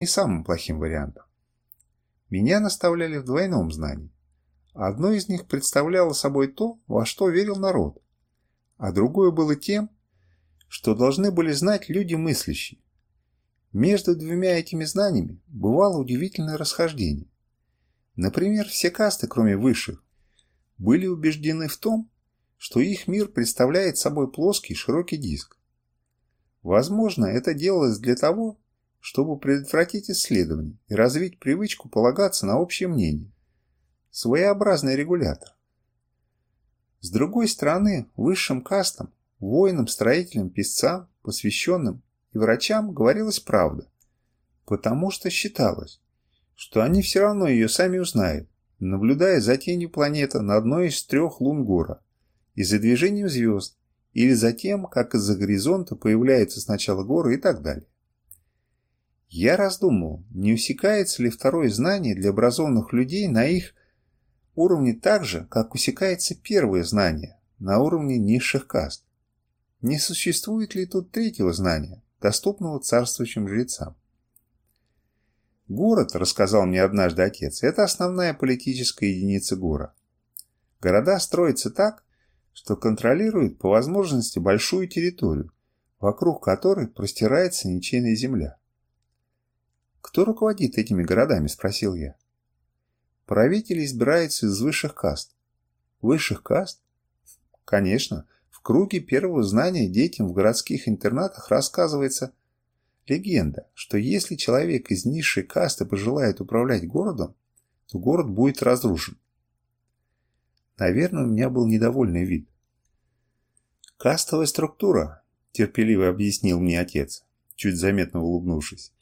не самым плохим вариантом. Меня наставляли в двойном знании. Одно из них представляло собой то, во что верил народ, а другое было тем, что должны были знать люди мыслящие. Между двумя этими знаниями бывало удивительное расхождение. Например, все касты, кроме высших, были убеждены в том, что их мир представляет собой плоский широкий диск. Возможно, это делалось для того, чтобы предотвратить исследование и развить привычку полагаться на общее мнение. Своеобразный регулятор. С другой стороны, высшим кастам, воинам, строителям, писцам, посвященным и врачам говорилась правда, потому что считалось, что они все равно ее сами узнают, наблюдая за тенью планеты на одной из трех лун Гора и за движением звезд, или за тем, как из-за горизонта появляются сначала горы и так далее. Я раздумывал, не усекается ли второе знание для образованных людей на их уровне так же, как усекается первое знание на уровне низших каст. Не существует ли тут третьего знания, доступного царствующим жрецам? Город, рассказал мне однажды отец, это основная политическая единица гора. Города строятся так, что контролируют по возможности большую территорию, вокруг которой простирается ничейная земля. «Кто руководит этими городами?» – спросил я. «Правители избираются из высших каст». «Высших каст?» «Конечно. В круге первого знания детям в городских интернатах рассказывается легенда, что если человек из низшей касты пожелает управлять городом, то город будет разрушен. Наверное, у меня был недовольный вид. «Кастовая структура», – терпеливо объяснил мне отец, чуть заметно улыбнувшись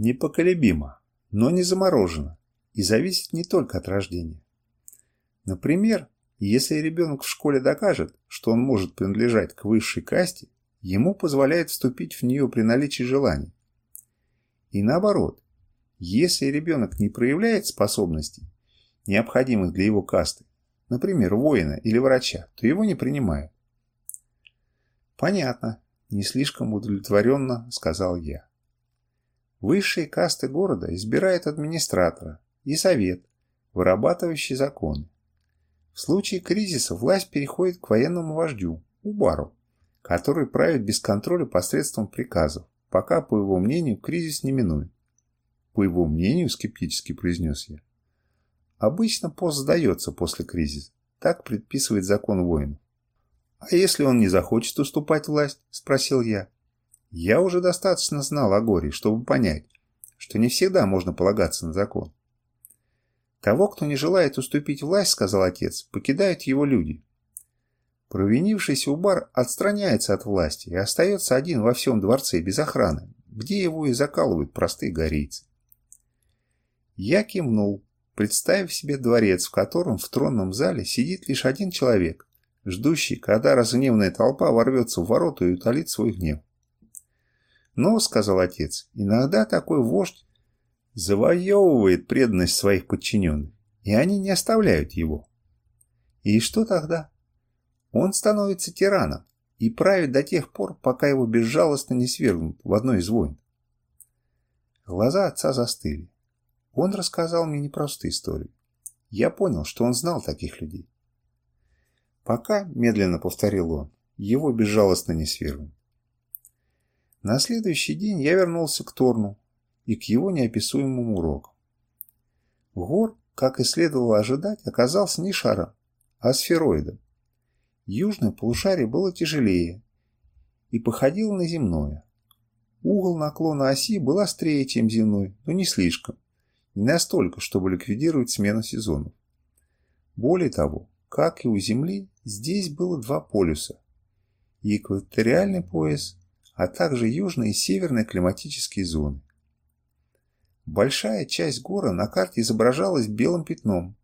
непоколебима, но не заморожена и зависит не только от рождения. Например, если ребенок в школе докажет, что он может принадлежать к высшей касте, ему позволяет вступить в нее при наличии желаний. И наоборот, если ребенок не проявляет способностей, необходимых для его касты, например, воина или врача, то его не принимают. «Понятно», – не слишком удовлетворенно сказал я. Высшие касты города избирают администратора и совет, вырабатывающий законы. В случае кризиса власть переходит к военному вождю, Убару, который правит без контроля посредством приказов, пока, по его мнению, кризис не минует. По его мнению, скептически произнес я. Обычно пост сдается после кризиса. Так предписывает закон воинов. «А если он не захочет уступать власть?» – спросил я. Я уже достаточно знал о горе, чтобы понять, что не всегда можно полагаться на закон. Того, кто не желает уступить власть, сказал отец, покидают его люди. Провинившийся Убар отстраняется от власти и остается один во всем дворце без охраны, где его и закалывают простые горейцы. Я кивнул, представив себе дворец, в котором в тронном зале сидит лишь один человек, ждущий, когда разгневанная толпа ворвется в ворота и утолит свой гнев. Но, сказал отец, иногда такой вождь завоевывает преданность своих подчиненных, и они не оставляют его. И что тогда? Он становится тираном и правит до тех пор, пока его безжалостно не свергнут в одной из войн. Глаза отца застыли. Он рассказал мне непростую историю. Я понял, что он знал таких людей. Пока, медленно повторил он, его безжалостно не свергнут. На следующий день я вернулся к Торну и к его неописуемому уроку. Гор, как и следовало ожидать, оказался не шаром, а сфероидом. Южное полушарие было тяжелее и походило на земное. Угол наклона оси был острее, чем земной, но не слишком. Не настолько, чтобы ликвидировать смену сезонов. Более того, как и у Земли, здесь было два полюса. И экваториальный пояс, а также южные и северные климатические зоны. Большая часть гора на карте изображалась белым пятном,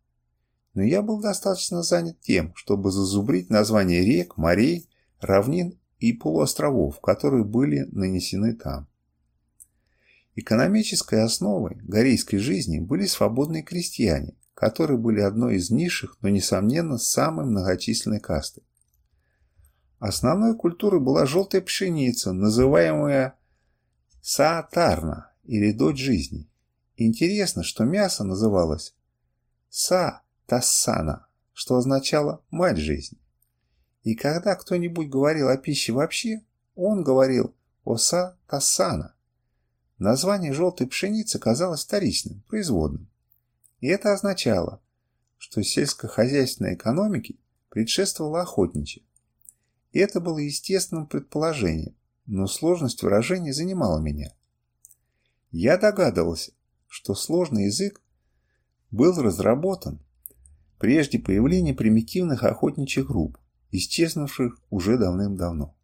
но я был достаточно занят тем, чтобы зазубрить названия рек, морей, равнин и полуостровов, которые были нанесены там. Экономической основой горейской жизни были свободные крестьяне, которые были одной из низших, но, несомненно, самой многочисленной кастой. Основной культурой была желтая пшеница, называемая саатарна или дочь жизни. Интересно, что мясо называлось Са-Тассана, что означало «мать жизни». И когда кто-нибудь говорил о пище вообще, он говорил «Оса-Тассана». Название желтой пшеницы казалось вторичным, производным. И это означало, что сельскохозяйственной экономике предшествовала охотничья. Это было естественным предположением, но сложность выражения занимала меня. Я догадывался, что сложный язык был разработан прежде появления примитивных охотничьих групп, исчезнувших уже давным-давно.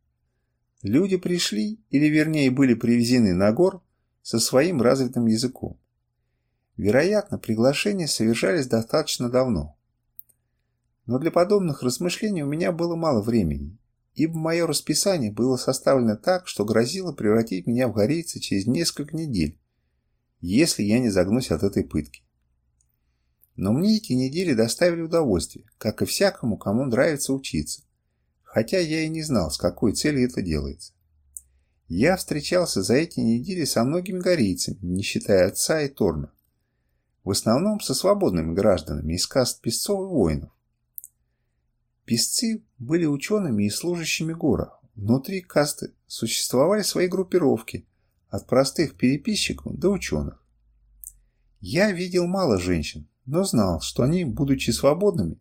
Люди пришли, или вернее были привезены на гор, со своим развитым языком. Вероятно, приглашения совершались достаточно давно. Но для подобных размышлений у меня было мало времени, ибо мое расписание было составлено так, что грозило превратить меня в горейца через несколько недель, если я не загнусь от этой пытки. Но мне эти недели доставили удовольствие, как и всякому, кому нравится учиться, хотя я и не знал, с какой целью это делается. Я встречался за эти недели со многими горейцами, не считая отца и Торна. В основном со свободными гражданами из каст песцов и воинов. Песцы были учеными и служащими гора. Внутри касты существовали свои группировки, от простых переписчиков до ученых. Я видел мало женщин, но знал, что они, будучи свободными,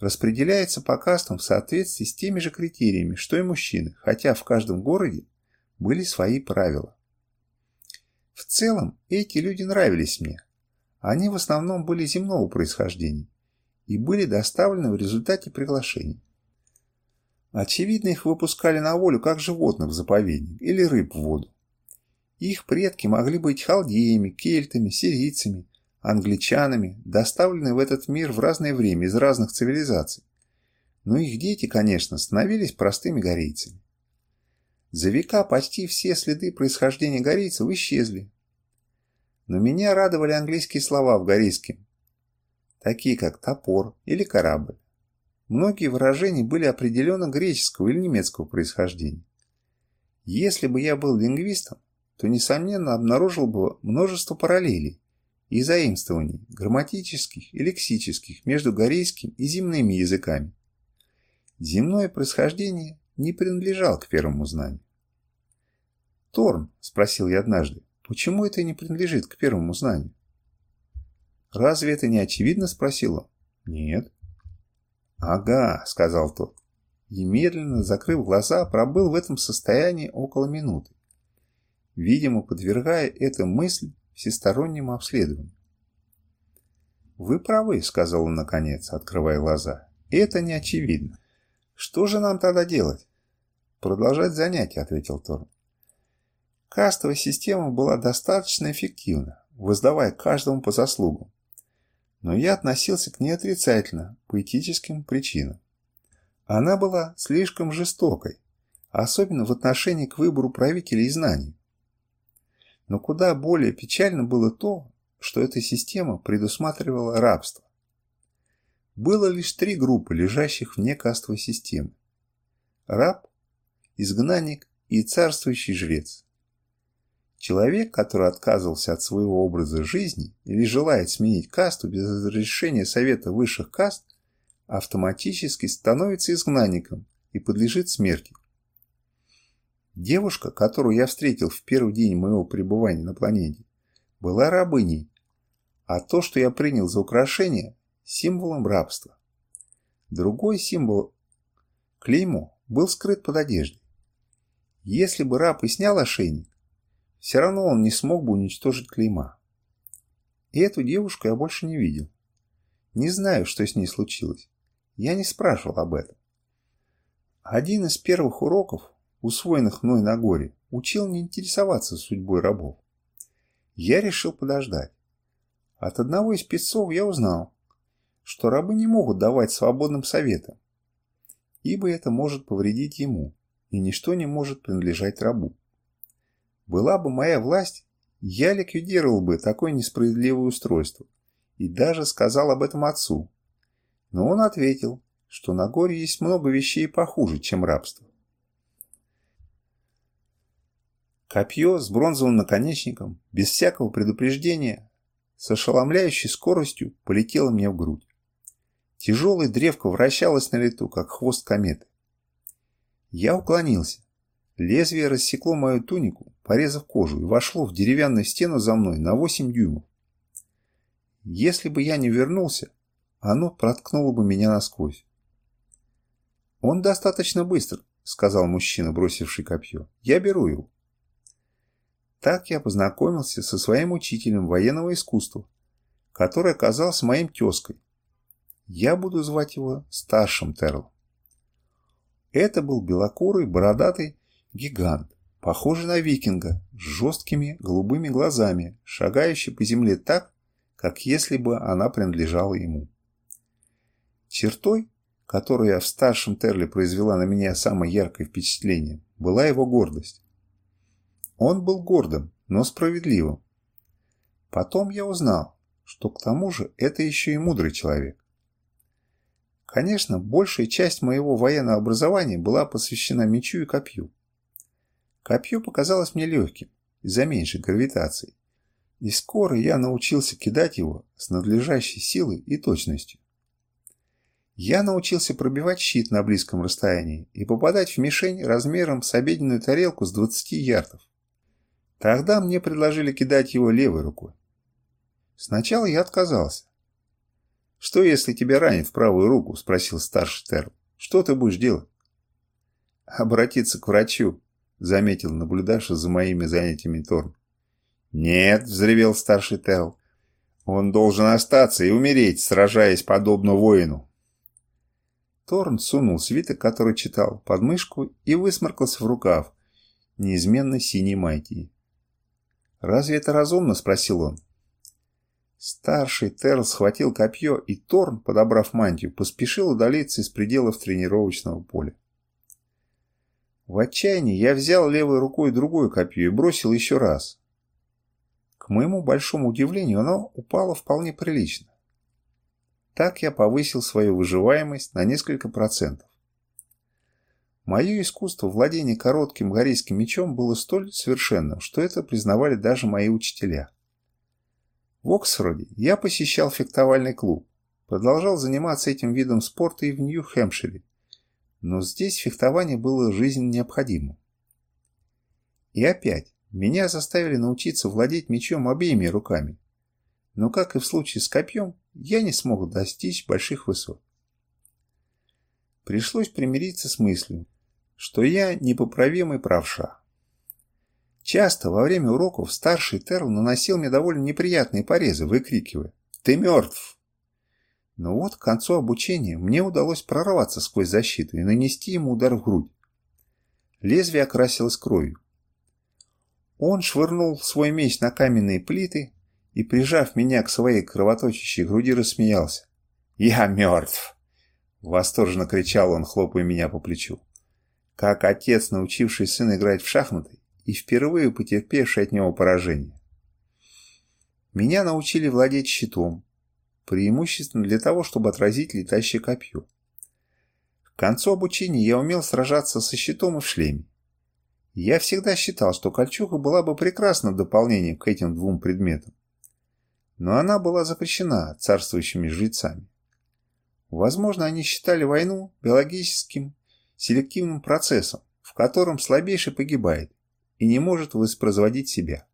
распределяются по кастам в соответствии с теми же критериями, что и мужчины, хотя в каждом городе были свои правила. В целом, эти люди нравились мне. Они в основном были земного происхождения и были доставлены в результате приглашений. Очевидно, их выпускали на волю как животных в заповедник или рыб в воду. Их предки могли быть халдеями, кельтами, сирийцами, англичанами, доставлены в этот мир в разное время из разных цивилизаций. Но их дети, конечно, становились простыми горейцами. За века почти все следы происхождения горейцев исчезли. Но меня радовали английские слова в горейском, такие как топор или корабль. Многие выражения были определенно греческого или немецкого происхождения. Если бы я был лингвистом, то, несомненно, обнаружил бы множество параллелей и заимствований, грамматических и лексических, между корейским и земными языками. Земное происхождение не принадлежало к первому знанию. «Торн», — спросил я однажды, — «почему это не принадлежит к первому знанию?» «Разве это не очевидно?» — спросил он. «Нет». «Ага», — сказал тот. И медленно, закрыв глаза, пробыл в этом состоянии около минуты, видимо, подвергая эту мысль всестороннему обследованию. «Вы правы», — сказал он наконец, открывая глаза. «Это не очевидно. Что же нам тогда делать?» «Продолжать занятия», — ответил Торн. Кастовая система была достаточно эффективна, воздавая каждому по заслугам. Но я относился к ней отрицательно, по этическим причинам. Она была слишком жестокой, особенно в отношении к выбору правителей и знаний. Но куда более печально было то, что эта система предусматривала рабство. Было лишь три группы, лежащих вне кастовой системы. Раб, изгнанник и царствующий жрец. Человек, который отказывался от своего образа жизни или желает сменить касту без разрешения Совета высших каст, автоматически становится изгнанником и подлежит смерти. Девушка, которую я встретил в первый день моего пребывания на планете, была рабыней, а то, что я принял за украшение, символом рабства. Другой символ, клеймо, был скрыт под одеждой. Если бы раб и снял ошейник, все равно он не смог бы уничтожить клейма. И эту девушку я больше не видел. Не знаю, что с ней случилось. Я не спрашивал об этом. Один из первых уроков усвоенных мной на горе, учил не интересоваться судьбой рабов. Я решил подождать. От одного из песцов я узнал, что рабы не могут давать свободным советам, ибо это может повредить ему, и ничто не может принадлежать рабу. Была бы моя власть, я ликвидировал бы такое несправедливое устройство и даже сказал об этом отцу. Но он ответил, что на горе есть много вещей похуже, чем рабство. Копье с бронзовым наконечником, без всякого предупреждения, с ошеломляющей скоростью полетело мне в грудь. Тяжелая древко вращалась на лету, как хвост кометы. Я уклонился. Лезвие рассекло мою тунику, порезав кожу, и вошло в деревянную стену за мной на 8 дюймов. Если бы я не вернулся, оно проткнуло бы меня насквозь. «Он достаточно быстр», — сказал мужчина, бросивший копье. «Я беру его». Так я познакомился со своим учителем военного искусства, который оказался моим тезкой. Я буду звать его старшим Терлом. Это был белокурый, бородатый гигант, похожий на викинга, с жесткими голубыми глазами, шагающий по земле так, как если бы она принадлежала ему. Чертой, которая в старшем Терле произвела на меня самое яркое впечатление, была его гордость. Он был гордым, но справедливым. Потом я узнал, что к тому же это еще и мудрый человек. Конечно, большая часть моего военного образования была посвящена мечу и копью. Копье показалось мне легким, из-за меньшей гравитации, и скоро я научился кидать его с надлежащей силой и точностью. Я научился пробивать щит на близком расстоянии и попадать в мишень размером с обеденную тарелку с 20 ярдов. Тогда мне предложили кидать его левой рукой. Сначала я отказался, «Что, если тебя ранит в правую руку?» – спросил старший Терл. «Что ты будешь делать?» «Обратиться к врачу», – заметил наблюдавший за моими занятиями Торн. «Нет», – взревел старший Терл. «Он должен остаться и умереть, сражаясь подобно воину». Торн сунул свиток, который читал, под мышку и высморкался в рукав неизменно синей мантии. «Разве это разумно?» – спросил он. Старший Терл схватил копье, и Торн, подобрав мантию, поспешил удалиться из пределов тренировочного поля. В отчаянии я взял левой рукой другое копье и бросил еще раз. К моему большому удивлению, оно упало вполне прилично. Так я повысил свою выживаемость на несколько процентов. Мое искусство владения коротким горейским мечом было столь совершенным, что это признавали даже мои учителя – в Оксфорде я посещал фехтовальный клуб, продолжал заниматься этим видом спорта и в Нью-Хэмпшире, но здесь фехтование было жизненно необходимым. И опять, меня заставили научиться владеть мечом обеими руками, но, как и в случае с копьем, я не смог достичь больших высот. Пришлось примириться с мыслью, что я непоправимый правша. Часто во время уроков старший Терл наносил мне довольно неприятные порезы, выкрикивая «Ты мертв!». Но вот к концу обучения мне удалось прорваться сквозь защиту и нанести ему удар в грудь. Лезвие окрасилось кровью. Он швырнул свой меч на каменные плиты и, прижав меня к своей кровоточащей груди, рассмеялся. «Я мертв!» — восторженно кричал он, хлопая меня по плечу. Как отец, научивший сына играть в шахматы, и впервые потерпевший от него поражение. Меня научили владеть щитом, преимущественно для того, чтобы отразить летящее копье. К концу обучения я умел сражаться со щитом и в шлеме. Я всегда считал, что кольчуга была бы прекрасным дополнением к этим двум предметам. Но она была запрещена царствующими жрецами. Возможно, они считали войну биологическим селективным процессом, в котором слабейший погибает, и не может воспроизводить себя.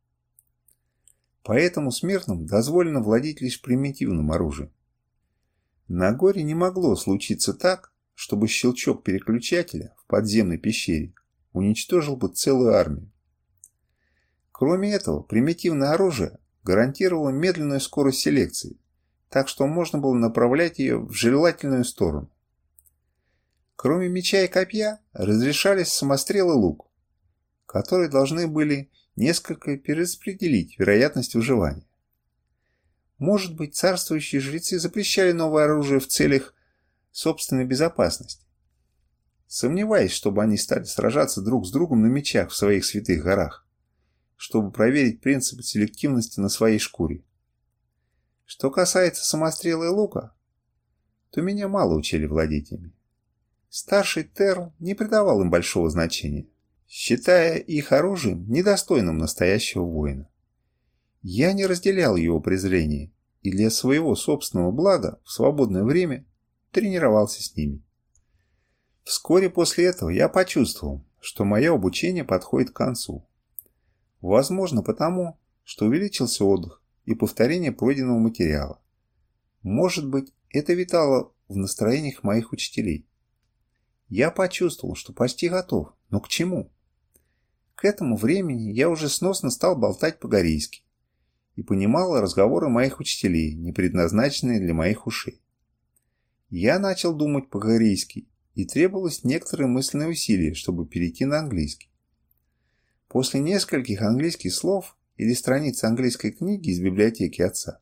Поэтому смертным дозволено владеть лишь примитивным оружием. На горе не могло случиться так, чтобы щелчок переключателя в подземной пещере уничтожил бы целую армию. Кроме этого, примитивное оружие гарантировало медленную скорость селекции, так что можно было направлять ее в желательную сторону. Кроме меча и копья разрешались самострел и лук, которые должны были несколько перераспределить вероятность выживания. Может быть, царствующие жрецы запрещали новое оружие в целях собственной безопасности. Сомневаюсь, чтобы они стали сражаться друг с другом на мечах в своих святых горах, чтобы проверить принцип селективности на своей шкуре. Что касается самострела и лука, то меня мало учили владеть ими. Старший Терл не придавал им большого значения. Считая их оружием недостойным настоящего воина. Я не разделял его презрение и для своего собственного блага в свободное время тренировался с ними. Вскоре после этого я почувствовал, что мое обучение подходит к концу. Возможно потому, что увеличился отдых и повторение пройденного материала. Может быть, это витало в настроениях моих учителей. Я почувствовал, что почти готов, но к чему? К этому времени я уже сносно стал болтать по-корейски и понимал разговоры моих учителей, не предназначенные для моих ушей. Я начал думать по-корейски, и требовалось некоторые мысленные усилия, чтобы перейти на английский. После нескольких английских слов или страниц английской книги из библиотеки отца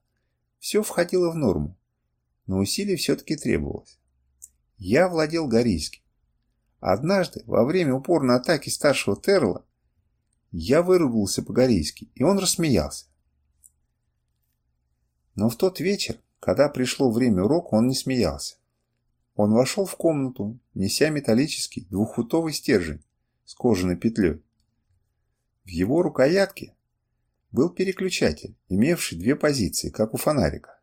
все входило в норму, но усилий все-таки требовалось. Я владел корейским. Однажды, во время упорной атаки старшего Терла, я выругался по-корейски, и он рассмеялся. Но в тот вечер, когда пришло время урока, он не смеялся. Он вошел в комнату, неся металлический двухфутовый стержень с кожаной петлей. В его рукоятке был переключатель, имевший две позиции, как у фонарика.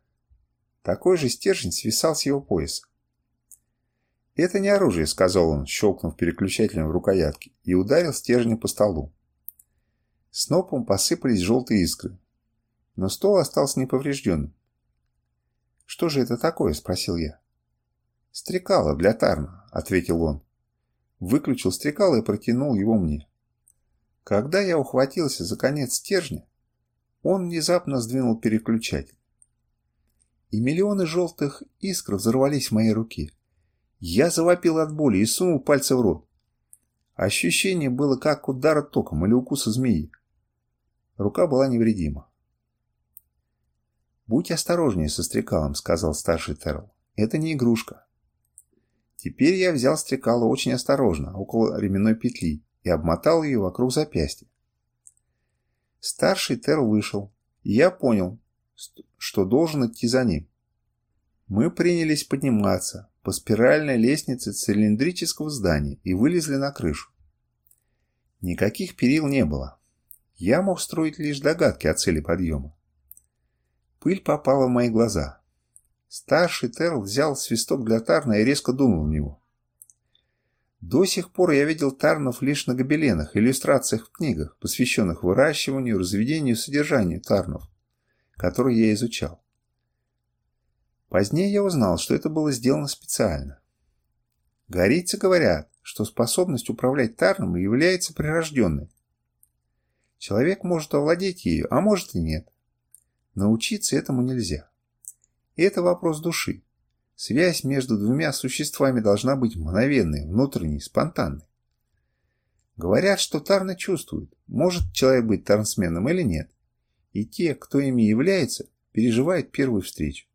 Такой же стержень свисал с его пояса. «Это не оружие», — сказал он, щелкнув переключателем в рукоятке, и ударил стержнем по столу. Снопом посыпались желтые искры, но стол остался неповрежденным. «Что же это такое?» – спросил я. «Стрекало для Тарна», – ответил он. Выключил стрекало и протянул его мне. Когда я ухватился за конец стержня, он внезапно сдвинул переключатель. И миллионы желтых искр взорвались в моей руке. Я завопил от боли и сунул пальцы в рот. Ощущение было как удар током или укуса змеи. Рука была невредима. «Будь осторожнее со стрекалом», — сказал старший Терл. «Это не игрушка». Теперь я взял стрекало очень осторожно, около ременной петли, и обмотал ее вокруг запястья. Старший Терл вышел, и я понял, что должен идти за ним. Мы принялись подниматься по спиральной лестнице цилиндрического здания и вылезли на крышу. Никаких перил не было. Я мог строить лишь догадки о цели подъема. Пыль попала в мои глаза. Старший Терл взял свисток для Тарна и резко дунул в него. До сих пор я видел Тарнов лишь на гобеленах, иллюстрациях в книгах, посвященных выращиванию, разведению и содержанию Тарнов, которые я изучал. Позднее я узнал, что это было сделано специально. Горийцы говорят, что способность управлять Тарном является прирожденной. Человек может овладеть ею, а может и нет. Научиться этому нельзя. И это вопрос души. Связь между двумя существами должна быть мгновенной, внутренней, спонтанной. Говорят, что Тарна чувствует, может человек быть тарнсменом или нет. И те, кто ими является, переживают первую встречу.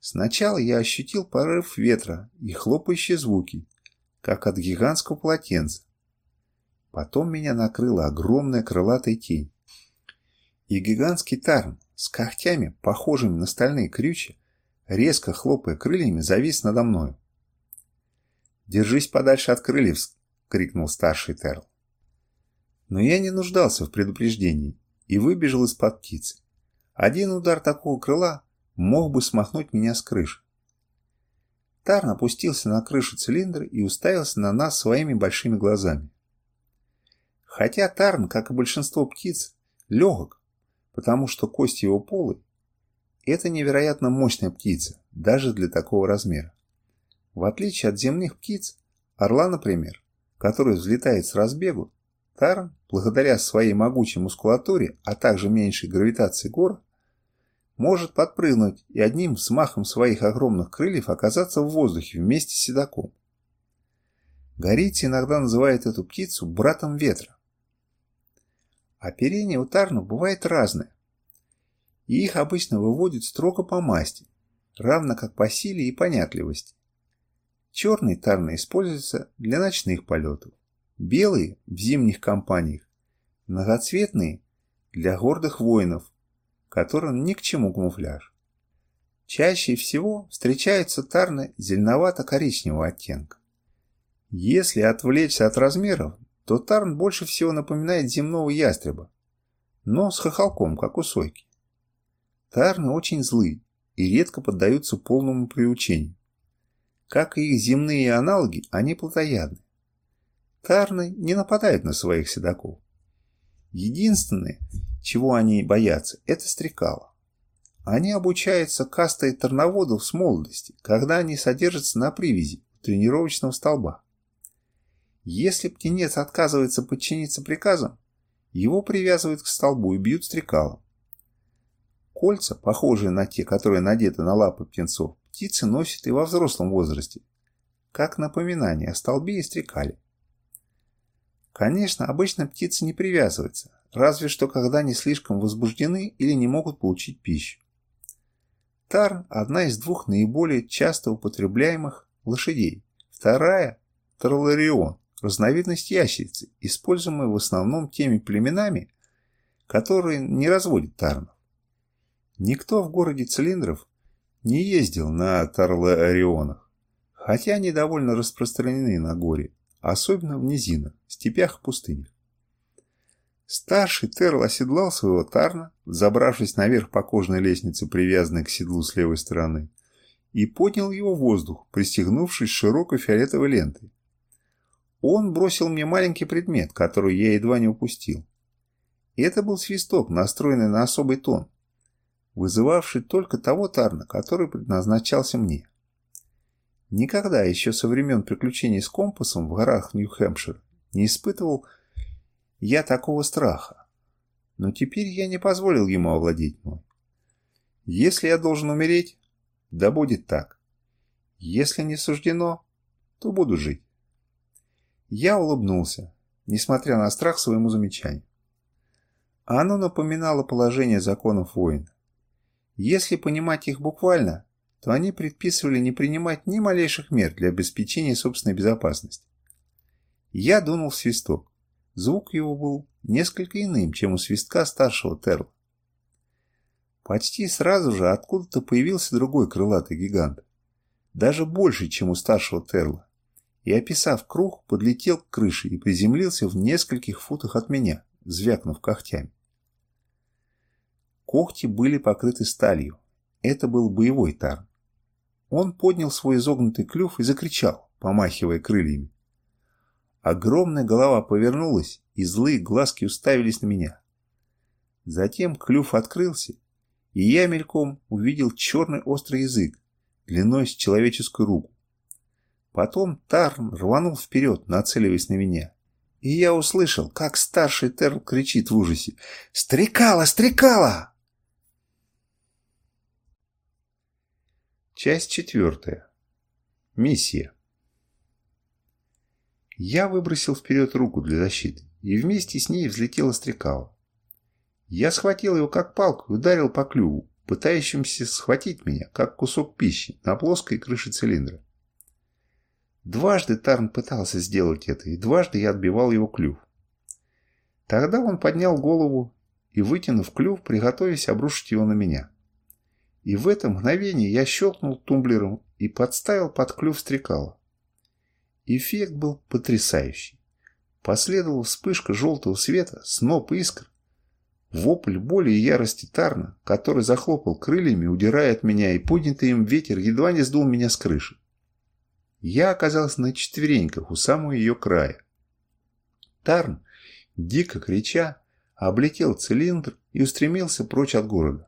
Сначала я ощутил порыв ветра и хлопающие звуки, как от гигантского полотенца. Потом меня накрыла огромная крылатая тень и гигантский тарн с когтями, похожими на стальные крючья, резко хлопая крыльями, завис надо мною. «Держись подальше от крыльев!» — крикнул старший Терл. Но я не нуждался в предупреждении и выбежал из-под птицы. Один удар такого крыла мог бы смахнуть меня с крыши. Тарн опустился на крышу цилиндра и уставился на нас своими большими глазами. Хотя Тарн, как и большинство птиц, легок, потому что кости его полы – это невероятно мощная птица, даже для такого размера. В отличие от земных птиц, орла, например, который взлетает с разбегу, Тарн, благодаря своей могучей мускулатуре, а также меньшей гравитации гор, может подпрыгнуть и одним взмахом своих огромных крыльев оказаться в воздухе вместе с седаком. Горийцы иногда называют эту птицу братом ветра. Оперение у тарнов бывает разное, и их обычно выводят строго по масти, равно как по силе и понятливости. Черные тарны используются для ночных полетов, белые – в зимних компаниях, многоцветные – для гордых воинов, которым ни к чему камуфляж. Чаще всего встречаются тарны зеленовато-коричневого оттенка. Если отвлечься от размеров, то Тарн больше всего напоминает земного ястреба, но с хохолком, как у сойки. Тарны очень злы и редко поддаются полному приучению. Как и их земные аналоги, они плотоядны. Тарны не нападают на своих седаков. Единственное, чего они боятся, это стрекала. Они обучаются кастой тарноводов с молодости, когда они содержатся на привязи у тренировочного столба. Если птенец отказывается подчиниться приказам, его привязывают к столбу и бьют стрекалом. Кольца, похожие на те, которые надеты на лапы птенцов, птицы носят и во взрослом возрасте, как напоминание о столбе и стрекале. Конечно, обычно птицы не привязываются, разве что когда они слишком возбуждены или не могут получить пищу. Тарн – одна из двух наиболее часто употребляемых лошадей. Вторая – Тарларион, разновидность ящерицы, используемая в основном теми племенами, которые не разводят тарнов. Никто в городе цилиндров не ездил на Тарларионах, хотя они довольно распространены на горе, особенно в низинах, степях и пустынях. Старший Терл оседлал своего Тарна, забравшись наверх по кожной лестнице, привязанной к седлу с левой стороны, и поднял его в воздух, пристегнувшись широкой фиолетовой лентой. Он бросил мне маленький предмет, который я едва не упустил. И это был свисток, настроенный на особый тон, вызывавший только того Тарна, который предназначался мне. Никогда еще со времен приключений с компасом в горах Нью-Хэмпшир не испытывал я такого страха. Но теперь я не позволил ему овладеть мной. Если я должен умереть, да будет так. Если не суждено, то буду жить. Я улыбнулся, несмотря на страх своему замечанию. Оно напоминало положение законов воина. Если понимать их буквально, то они предписывали не принимать ни малейших мер для обеспечения собственной безопасности. Я дунул в свисток. Звук его был несколько иным, чем у свистка старшего Терла. Почти сразу же откуда-то появился другой крылатый гигант. Даже больше, чем у старшего Терла. И, описав круг, подлетел к крыше и приземлился в нескольких футах от меня, звякнув когтями. Когти были покрыты сталью. Это был боевой тарн. Он поднял свой изогнутый клюв и закричал, помахивая крыльями. Огромная голова повернулась, и злые глазки уставились на меня. Затем клюв открылся, и я мельком увидел черный острый язык, длиной с человеческую руку. Потом Тарн рванул вперед, нацеливаясь на меня. И я услышал, как старший Терл кричит в ужасе «Стрекала! Стрекала!» Часть четвертая. Миссия. Я выбросил вперед руку для защиты, и вместе с ней взлетела стрекала. Я схватил его как палку и ударил по клюву, пытающимся схватить меня, как кусок пищи, на плоской крыше цилиндра. Дважды Тарн пытался сделать это, и дважды я отбивал его клюв. Тогда он поднял голову и, вытянув клюв, приготовясь обрушить его на меня. И в это мгновение я щелкнул тумблером и подставил под клюв стрекала. Эффект был потрясающий. Последовала вспышка желтого света, сноп искр, вопль боли и ярости Тарна, который захлопал крыльями, удирая от меня, и поднятый им ветер едва не сдул меня с крыши. Я оказался на четвереньках у самого ее края. Тарн, дико крича, облетел цилиндр и устремился прочь от города.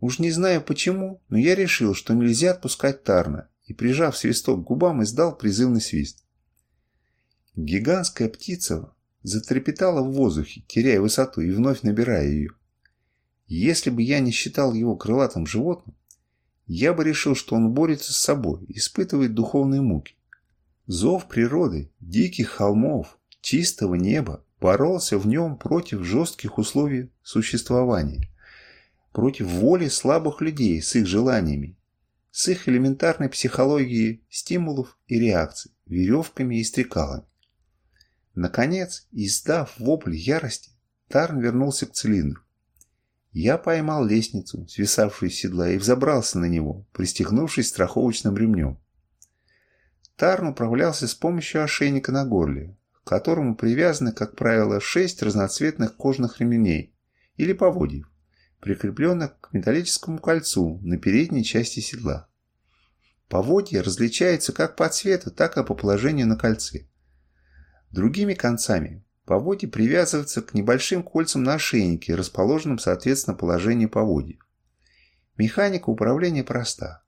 Уж не знаю почему, но я решил, что нельзя отпускать Тарна, и, прижав свисток к губам, издал призывный свист. Гигантская птица затрепетала в воздухе, теряя высоту и вновь набирая ее. Если бы я не считал его крылатым животным, я бы решил, что он борется с собой, испытывает духовные муки. Зов природы, диких холмов, чистого неба боролся в нем против жестких условий существования, против воли слабых людей с их желаниями с их элементарной психологией стимулов и реакций, веревками и стрекалами. Наконец, издав вопль ярости, Тарн вернулся к цилиндру. Я поймал лестницу, свисавшую с седла, и взобрался на него, пристегнувшись страховочным ремнем. Тарн управлялся с помощью ошейника на горле, к которому привязаны, как правило, шесть разноцветных кожных ремней или поводьев, прикрепленных к металлическому кольцу на передней части седла. Поводья различаются как по цвету, так и по положению на кольце. Другими концами поводья привязываются к небольшим кольцам на ошейнике, расположенным соответственно положению поводьев. Механика управления проста.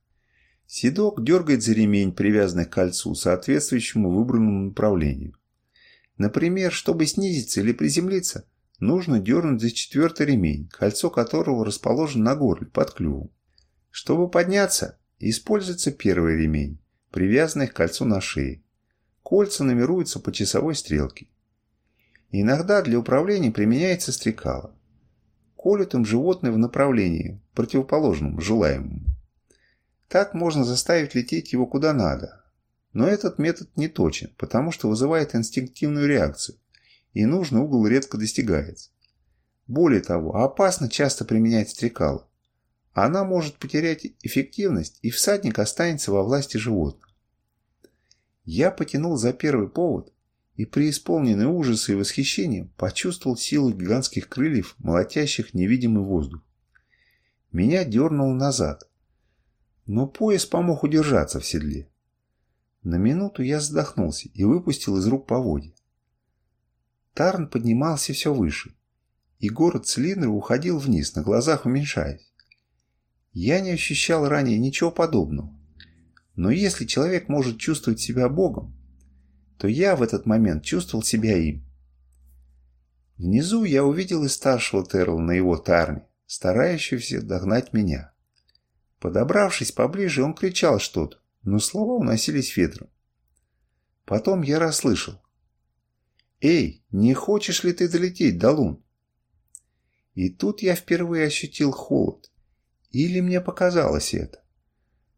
Седок дергает за ремень, привязанный к кольцу, соответствующему выбранному направлению. Например, чтобы снизиться или приземлиться, нужно дернуть за четвертый ремень, кольцо которого расположено на горле, под клювом. Чтобы подняться, используется первый ремень, привязанный к кольцу на шее. Кольца номеруются по часовой стрелке. Иногда для управления применяется стрекало. Колют им животное в направлении, противоположном желаемому. Так можно заставить лететь его куда надо. Но этот метод не точен, потому что вызывает инстинктивную реакцию, и нужный угол редко достигается. Более того, опасно часто применять стрекало. Она может потерять эффективность, и всадник останется во власти животного. Я потянул за первый повод и, преисполненный ужаса и восхищения, почувствовал силу гигантских крыльев, молотящих невидимый воздух. Меня дернуло назад, но пояс помог удержаться в седле. На минуту я задохнулся и выпустил из рук поводья. Тарн поднимался все выше, и город цилиндра уходил вниз, на глазах уменьшаясь. Я не ощущал ранее ничего подобного. Но если человек может чувствовать себя Богом, то я в этот момент чувствовал себя им. Внизу я увидел и старшего Терла на его тарне, старающегося догнать меня. Подобравшись поближе, он кричал что-то, но слова уносились ветром. Потом я расслышал. «Эй, не хочешь ли ты долететь до лун?» И тут я впервые ощутил холод. Или мне показалось это.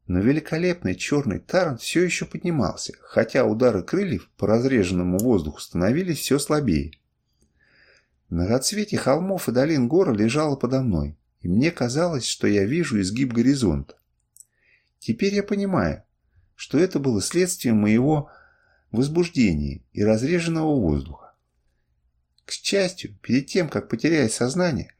Но великолепный черный таран все еще поднимался, хотя удары крыльев по разреженному воздуху становились все слабее. Многоцветие холмов и долин гора лежало подо мной и мне казалось, что я вижу изгиб горизонта. Теперь я понимаю, что это было следствием моего возбуждения и разреженного воздуха. К счастью, перед тем, как потерять сознание,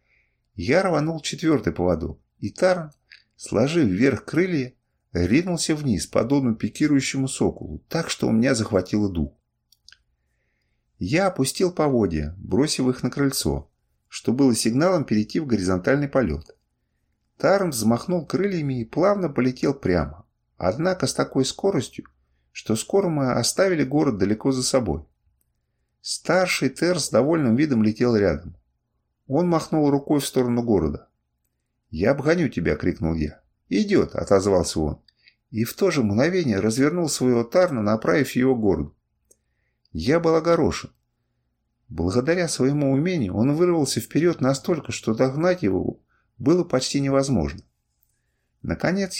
я рванул четвертый поводок, и Таран, сложив вверх крылья, ринулся вниз, подобно пикирующему соколу, так что у меня захватило дух. Я опустил поводья, бросив их на крыльцо, что было сигналом перейти в горизонтальный полет. Тарн взмахнул крыльями и плавно полетел прямо, однако с такой скоростью, что скоро мы оставили город далеко за собой. Старший Тер с довольным видом летел рядом. Он махнул рукой в сторону города. «Я обгоню тебя!» — крикнул я. «Идет!» — отозвался он. И в то же мгновение развернул своего Тарна, направив его к. Я был огорошен. Благодаря своему умению он вырвался вперед настолько, что догнать его было почти невозможно. Наконец